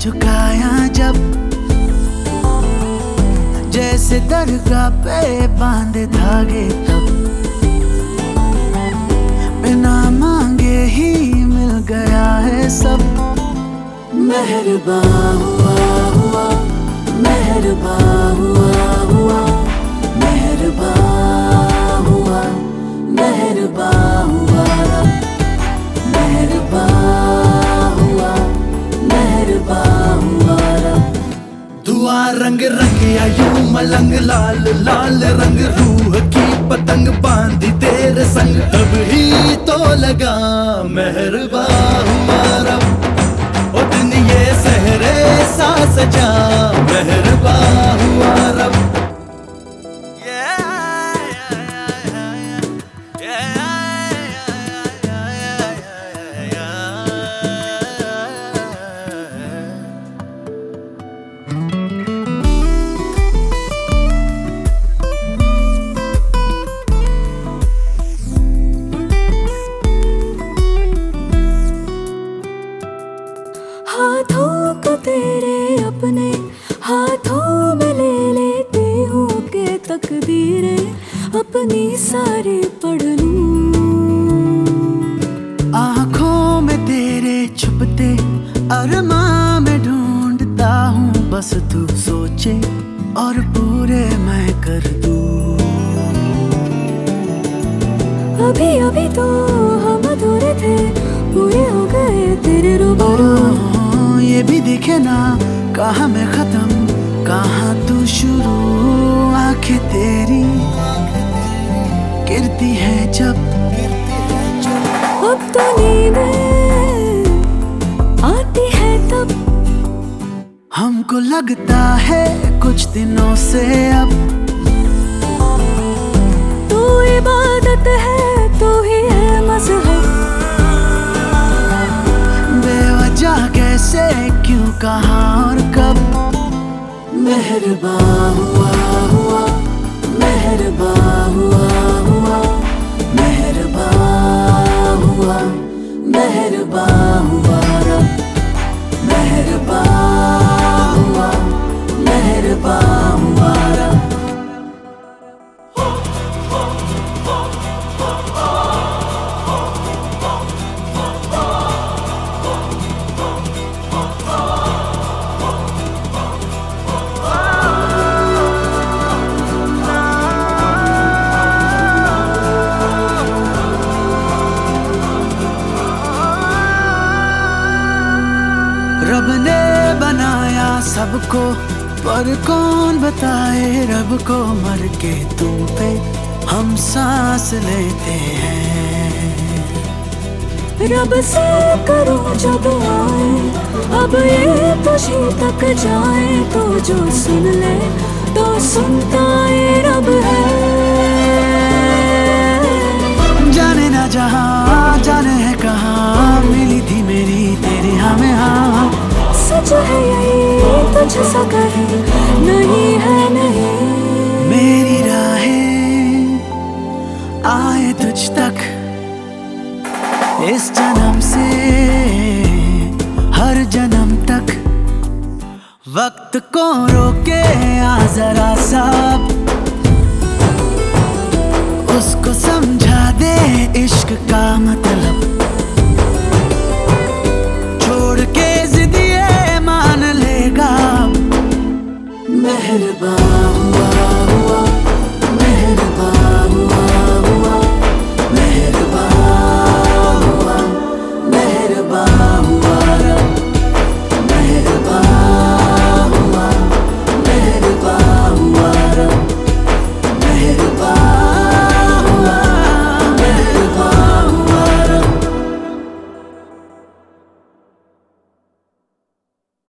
झुकाया जब जैसे दरगाह पे बाँध धागे तब। बिना मांगे ही मिल गया है सब। मेहरबा हुआ हुआ, मेहरबान हुआ। दुआ रंग रंग यूँ मलंग, लाल लाल रंग, रूह की पतंग बांधी तेरे संग। तब ही तो लगा मेहरबा हुआ रब ये सहरे सा सजा मेहरबा हुआ रब तकदीरें अपनी सारी पढ़ लूँ। आँखों में तेरे छुपते अरमां में ढूंढता हूँ। बस तू सोचे और पूरे मैं कर दूँ। अभी अभी तो हम अधूरे थे पूरे हो गए तेरे रूबरू। ये भी दिखे ना कहा मैं खत्म कहा तू शुरू। आँखें तेरी गिरती है जब। अब तो नींदें आती है तब। हमको लगता है कुछ दिनों से अब। तू इबादत है तू ही है मज़हब। बेवजह कैसे क्यों कहा मेहरबान हुआ हुआ मेहरबान हुआ हुआ। रब ने बनाया सबको पर कौन बताए रब को मर के तुम पे हम सांस लेते हैं। रब से करो जो दुआएँ अब ये तुझी तक जाए तो जो सुन ले तो सुनता है रब है। जाने ना जहाँ सच है यही नहीं है, नहीं। मेरी राहें आए तुझ तक। इस जन्म से, हर जन्म तक। वक्त को रोके आ जरा सब उसको समझा दे इश्क का मतलब। मेहरबा हुआ हुआ मेहरबा हुआ हुआ मेहरबा हुआ मेहरबा हुआ मेहरबा हुआ मेहरबा हुआ मेहरबा